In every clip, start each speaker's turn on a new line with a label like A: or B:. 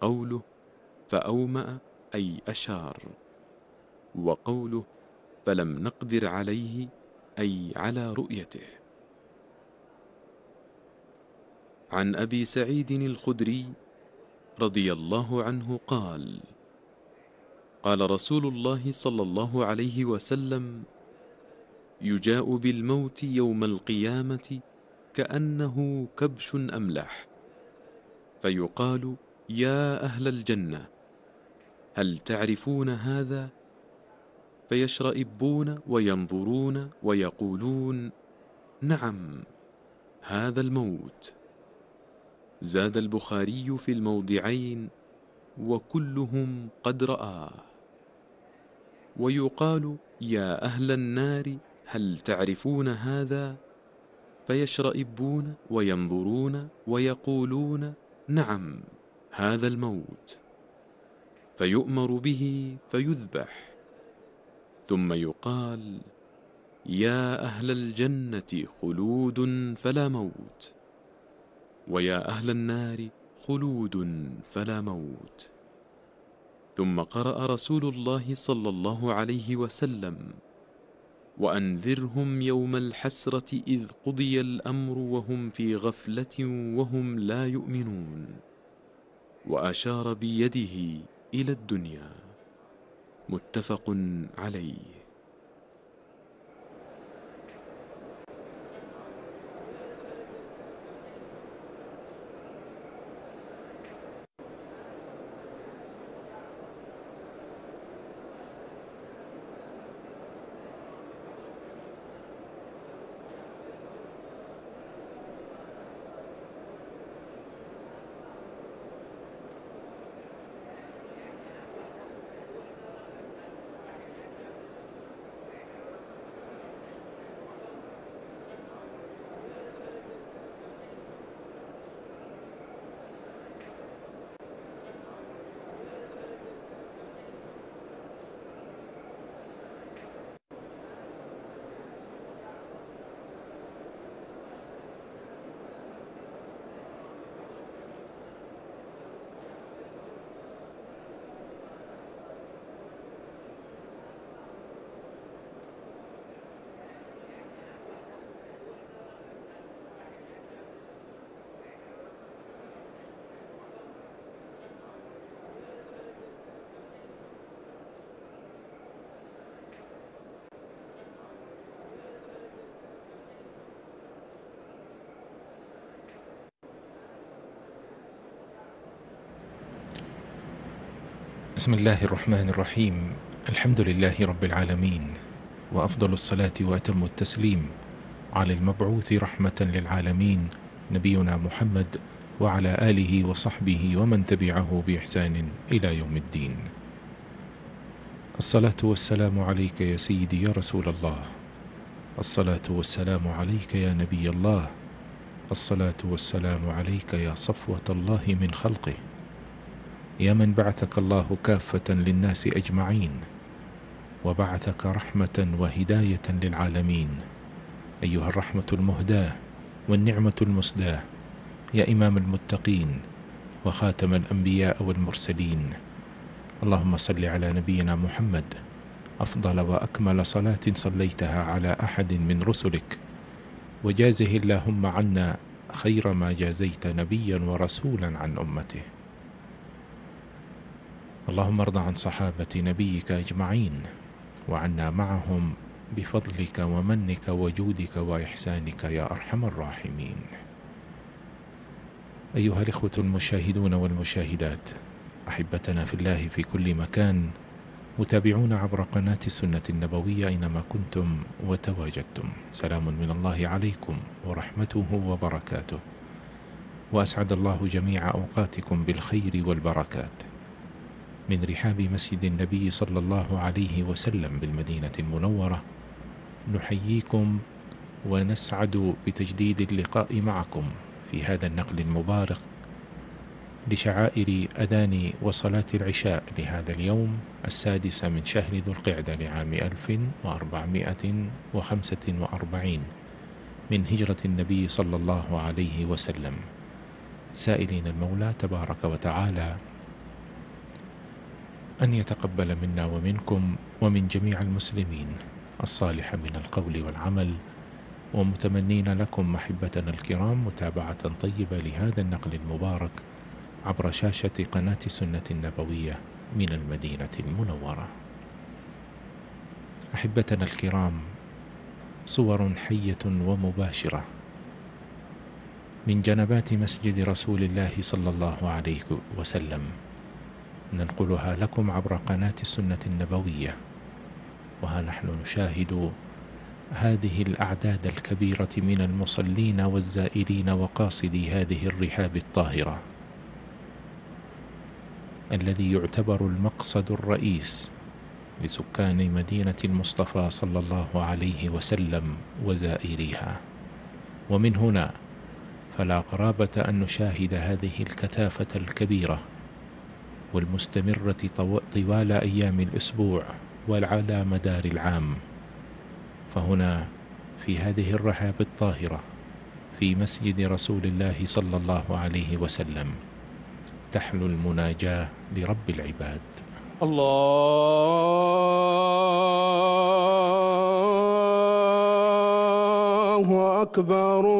A: قوله فأومأ أي أشار وقوله فلم نقدر عليه أي على رؤيته. عن أبي سعيد الخدري رضي الله عنه قال قال رسول الله صلى الله عليه وسلم يجاء بالموت يوم القيامة كأنه كبش أملح فيقال يا أهل الجنة هل تعرفون هذا؟ فيشرئبون وينظرون ويقولون نعم هذا الموت زاد البخاري في الموضعين وكلهم قد رآه ويقال يا أهل النار هل تعرفون هذا؟ فيشرئبون وينظرون ويقولون نعم هذا الموت فيؤمر به فيذبح ثم يقال يا أهل الجنة خلود فلا موت ويا أهل النار خلود فلا موت. ثم قرأ رسول الله صلى الله عليه وسلم وأنذرهم يوم الحسرة إذ قضي الأمر وهم في غفلة وهم لا يؤمنون. وأشار بيده إلى الدنيا. متفق عليه.
B: بسم الله الرحمن الرحيم الحمد لله رب العالمين وأفضل الصلاة وأتم التسليم على المبعوث رحمة للعالمين نبينا محمد وعلى آله وصحبه ومن تبعه بإحسان إلى يوم الدين الصلاة والسلام عليك يا سيدي يا رسول الله الصلاة والسلام عليك يا نبي الله الصلاة والسلام عليك يا صفوة الله من خلقه يا من بعثك الله كافة للناس أجمعين وبعثك رحمة وهداية للعالمين. أيها الرحمة المهداة والنعمة المسداة يا إمام المتقين وخاتم الأنبياء والمرسلين. اللهم صل على نبينا محمد أفضل وأكمل صلاة صليتها على أحد من رسلك. وجازه اللهم عنا خير ما جازيت نبيا ورسولا عن أمته. اللهم ارض عن صحابة نبيك أجمعين وعنا معهم بفضلك ومنك وجودك وإحسانك يا أرحم الراحمين. أيها الإخوة المشاهدون والمشاهدات أحبتنا في الله في كل مكان متابعون عبر قناة السنة النبوية أينما كنتم وتواجدتم. سلام من الله عليكم ورحمته وبركاته. وأسعد الله جميع أوقاتكم بالخير والبركات. من رحاب مسجد النبي صلى الله عليه وسلم بالمدينة المنورة نحييكم ونسعد بتجديد اللقاء معكم في هذا النقل المبارك لشعائر أذان وصلاة العشاء لهذا اليوم السادس من شهر ذو القعدة لعام 1445 من هجرة النبي صلى الله عليه وسلم. سائلين المولى تبارك وتعالى أن يتقبل منا ومنكم ومن جميع المسلمين الصالح من القول والعمل ومتمنين لكم محبتنا الكرام متابعة طيبة لهذا النقل المبارك عبر شاشة قناة سنة النبوية من المدينة المنورة. أحبتنا الكرام صور حية ومباشرة من جنبات مسجد رسول الله صلى الله عليه وسلم. ننقلها لكم عبر قناة السنة النبوية. وها نحن نشاهد هذه الأعداد الكبيرة من المصلين والزائرين وقاصدي هذه الرحاب الطاهرة. الذي يعتبر المقصد الرئيس لسكان مدينة المصطفى صلى الله عليه وسلم وزائريها. ومن هنا فلا غرابة أن نشاهد هذه الكثافة الكبيرة والمستمرة طوال أيام الأسبوع وعلى مدار العام. فهنا في هذه الرحاب الطاهرة في مسجد رسول الله صلى الله عليه وسلم تحلو المناجاة لرب العباد.
C: الله أكبر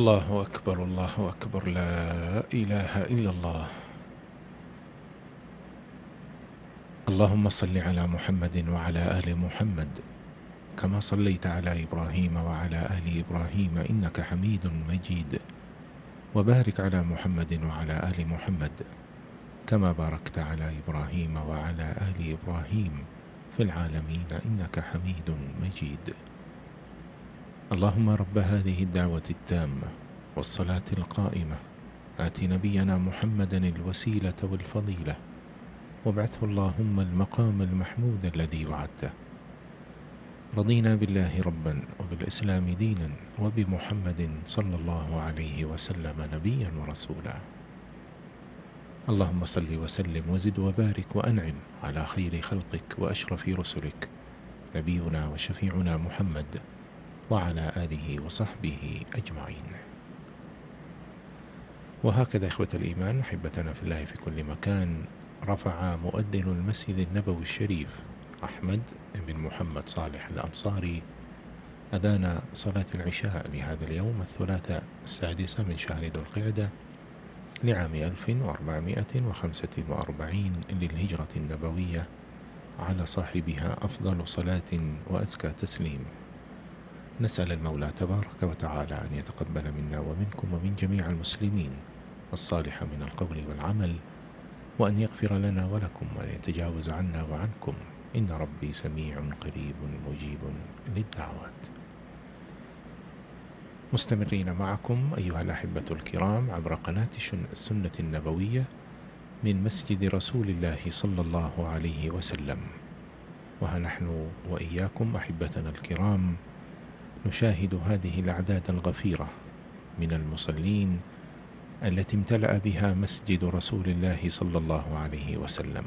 C: الله أكبر الله أكبر لا
B: إله إلا الله. اللهم صل على محمد وعلى آل محمد كما صليت على إبراهيم وعلى آل إبراهيم إنك حميد مجيد. وبارك على محمد وعلى آل محمد كما باركت على إبراهيم وعلى آل إبراهيم في العالمين إنك حميد مجيد. اللهم رب هذه الدعوة التامة والصلاة القائمة. آت نبينا محمدا الوسيلة والفضيلة. وابعثه اللهم المقام المحمود الذي وعدته. رضينا بالله ربا وبالإسلام دينا وبمحمد صلى الله عليه وسلم نبيا ورسولا. اللهم صل وسلم وزد وبارك وأنعم على خير خلقك وأشرف رسلك. نبينا وشفيعنا محمد وعلى آله وصحبه أجمعين. وهكذا إخوة الإيمان أحبتنا في الله في كل مكان رفع مؤذن المسجد النبوي الشريف أحمد بن محمد صالح الأنصاري أذان صلاة العشاء لهذا اليوم الثلاثاء السادس من شهر ذو القعدة لعام 1445 للهجرة النبوية على صاحبها أفضل صلاة وأزكى تسليم. نسأل المولى تبارك وتعالى أن يتقبل منا ومنكم ومن جميع المسلمين الصالح من القول والعمل وأن يغفر لنا ولكم وأن يتجاوز عنا وعنكم. إن ربي سميع قريب مجيب للدعوات. مستمرين معكم أيها الأحبة الكرام عبر قناة السنة النبوية من مسجد رسول الله صلى الله عليه وسلم. وها نحن وإياكم أحبتنا الكرام نشاهد هذه الأعداد الغفيرة من المصلين التي امتلأ بها مسجد رسول الله صلى الله عليه وسلم.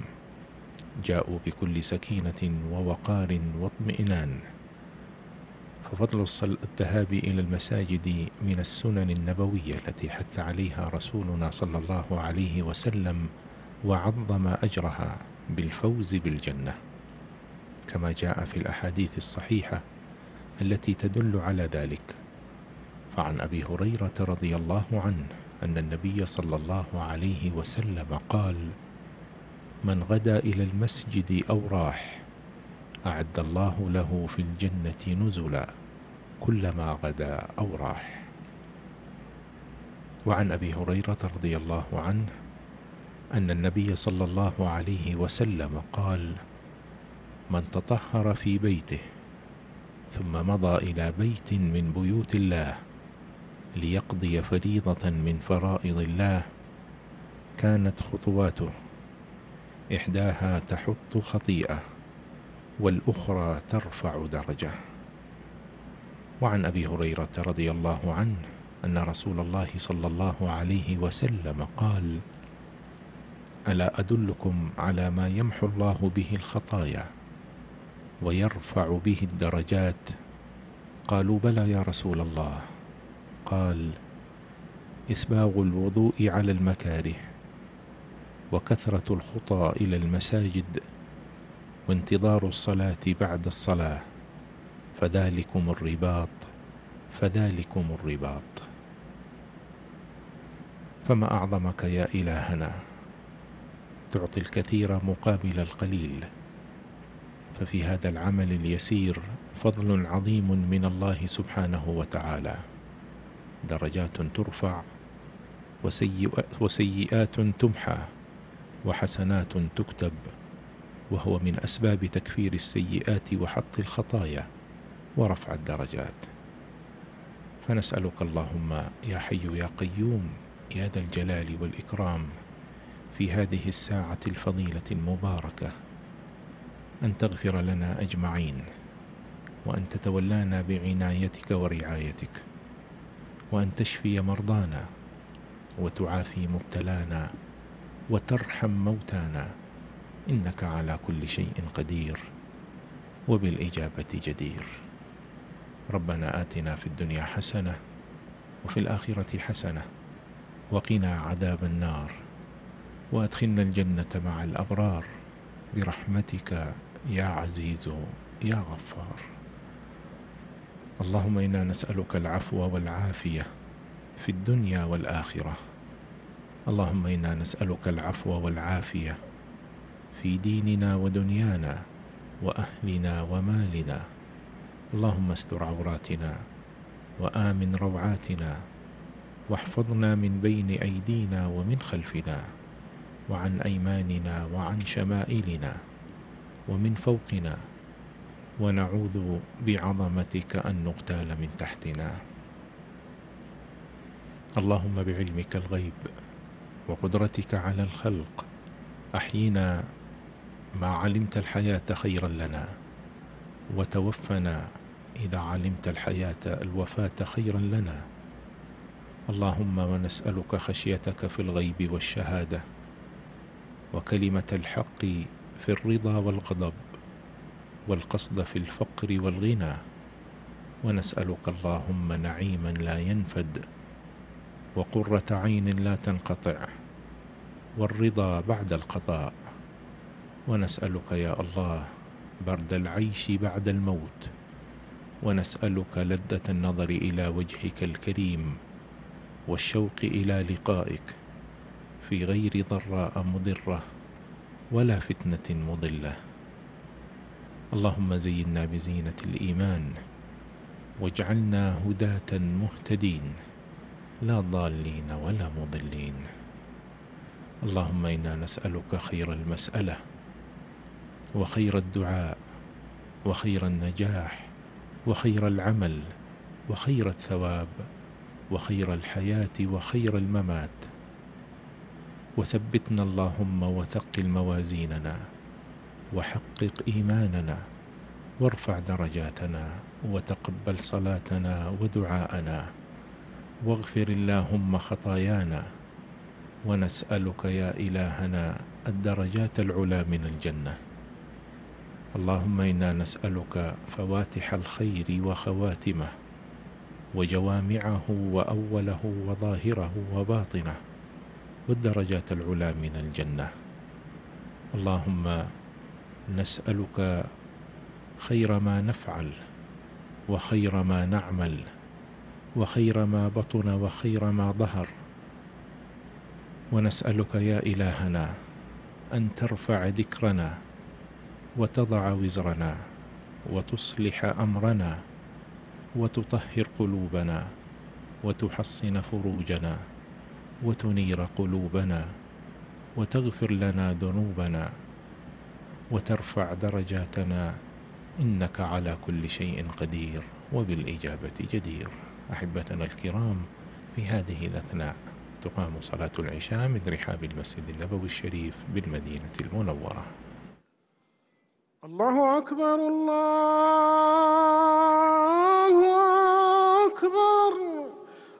B: جاءوا بكل سكينة ووقار واطمئنان. ففضل الذهاب إلى المساجد من السنن النبوية التي حث عليها رسولنا صلى الله عليه وسلم وعظم أجرها بالفوز بالجنة. كما جاء في الأحاديث الصحيحة التي تدل على ذلك. فعن أبي هريرة رضي الله عنه أن النبي صلى الله عليه وسلم قال من غدا إلى المسجد أو راح أعد الله له في الجنة نزلا كلما غدا أو راح. وعن أبي هريرة رضي الله عنه أن النبي صلى الله عليه وسلم قال من تطهر في بيته ثم مضى إلى بيت من بيوت الله ليقضي فريضة من فرائض الله. كانت خطواته إحداها تحط خطيئة والأخرى ترفع درجة. وعن أبي هريرة رضي الله عنه أن رسول الله صلى الله عليه وسلم قال ألا أدلكم على ما يمحو الله به الخطايا ويرفع به الدرجات. قالوا بلى يا رسول الله. قال إسباغ الوضوء على المكاره وكثرة الخطى إلى المساجد وانتظار الصلاة بعد الصلاة. فذلكم الرباط فذلكم الرباط. فما أعظمك يا إلهنا؟ تعطي الكثير مقابل القليل. ففي هذا العمل اليسير فضل عظيم من الله سبحانه وتعالى. درجات ترفع وسيئات تمحى وحسنات تكتب وهو من أسباب تكفير السيئات وحط الخطايا ورفع الدرجات. فنسألك اللهم يا حي يا قيوم يا ذا الجلال والإكرام في هذه الساعة الفضيلة المباركة. أن تغفر لنا أجمعين وأن تتولانا بعنايتك ورعايتك وأن تشفي مرضانا وتعافي مبتلانا وترحم موتانا إنك على كل شيء قدير وبالإجابة جدير. ربنا آتنا في الدنيا حسنة وفي الآخرة حسنة وقنا عذاب النار وأدخلنا الجنة مع الأبرار برحمتك يا عزيز يا غفار. اللهم إنا نسألك العفو والعافية في الدنيا والآخرة. اللهم إنا نسألك العفو والعافية في ديننا ودنيانا وأهلنا ومالنا. اللهم استر عوراتنا وآمن روعاتنا واحفظنا من بين أيدينا ومن خلفنا وعن أيماننا وعن شمائلنا. ومن فوقنا ونعوذ بعظمتك أن نغتال من تحتنا. اللهم بعلمك الغيب وقدرتك على الخلق أحينا ما علمت الحياة خيرا لنا وتوفنا إذا علمت الحياة الوفاة خيرا لنا. اللهم ونسألك خشيتك في الغيب والشهادة وكلمة الحق في الرضا والغضب والقصد في الفقر والغنى. ونسألك اللهم نعيما لا ينفد وقرة عين لا تنقطع والرضا بعد القضاء. ونسألك يا الله برد العيش بعد الموت. ونسألك لذة النظر إلى وجهك الكريم والشوق إلى لقائك في غير ضراء مضرة. ولا فتنة مضلة. اللهم زينا بزينة الإيمان واجعلنا هداة مهتدين لا ضالين ولا مضلين. اللهم إنا نسألك خير المسألة وخير الدعاء وخير النجاح وخير العمل وخير الثواب وخير الحياة وخير الممات. وثبتنا اللهم وثقل موازيننا وحقق إيماننا وارفع درجاتنا وتقبل صلاتنا ودعاءنا واغفر اللهم خطايانا ونسألك يا إلهنا الدرجات العلى من الجنة. اللهم إنا نسألك فواتح الخير وخواتمه وجوامعه وأوله وظاهره وباطنه. والدرجات العلى من الجنة. اللهم نسألك خير ما نفعل وخير ما نعمل وخير ما بطن وخير ما ظهر. ونسألك يا إلهنا أن ترفع ذكرنا وتضع وزرنا وتصلح أمرنا وتطهر قلوبنا وتحصن فروجنا. وتنير قلوبنا وتغفر لنا ذنوبنا وترفع درجاتنا إنك على كل شيء قدير وبالإجابة جدير. أحبتنا الكرام في هذه الأثناء تقام صلاة العشاء من رحاب المسجد النبوي الشريف بالمدينة المنورة.
D: الله أكبر الله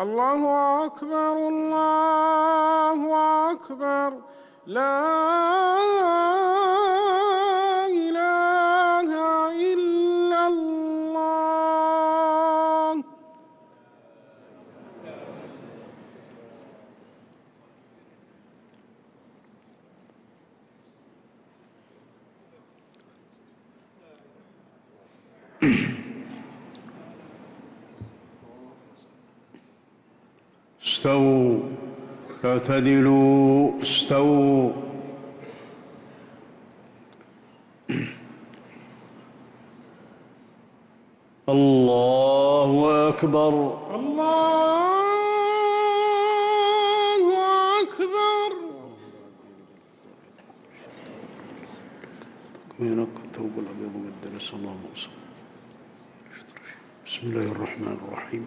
D: الله أكبر الله أكبر. لا إله إلا الله
E: استووا اعتدلوا استووا. الله أكبر.
D: الله أكبر.
E: ينقى الثوب الأبيض والدنس اللهم صل. بسم الله الرحمن الرحيم.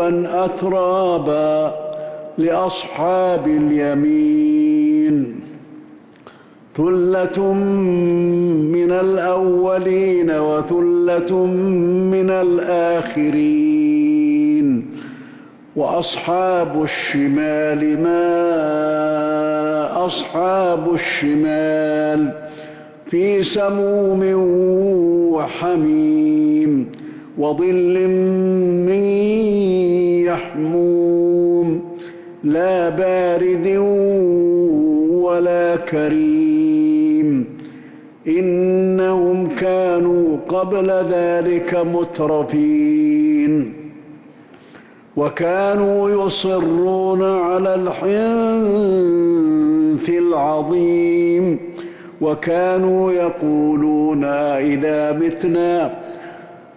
E: عربا أترابا لأصحاب اليمين. ثلة من الأولين وثلة من الآخرين. وأصحاب الشمال ما أصحاب الشمال في سموم وحميم. وظل من يحموم لا بارد ولا كريم. إنهم كانوا قبل ذلك مترفين. وكانوا يصرون على الحنث العظيم. وكانوا يقولون إذا متنا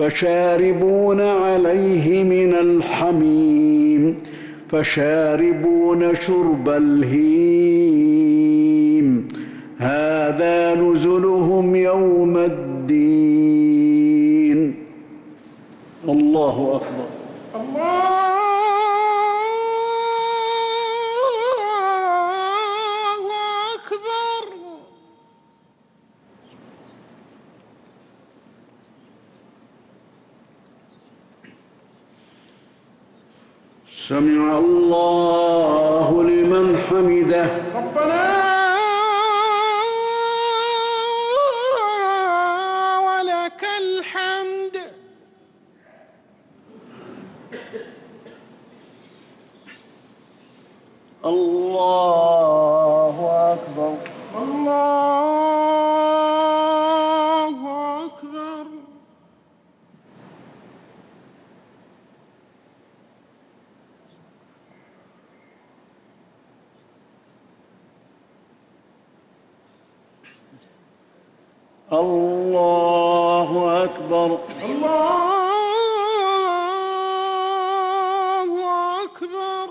E: فشاربون عليه من الحميم فشاربون شرب الهيم. هذا نزلهم يوم الدين. الله أكبر.
C: الله
E: سمع الله لمن حمده
C: ربنا ولك الحمد
E: الله اكبر
C: الله أكبر
E: الله أكبر
C: الله أكبر